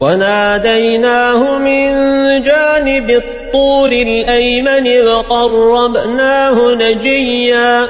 وناديناه من جانب الطور الأيمن وقربناه نجيا.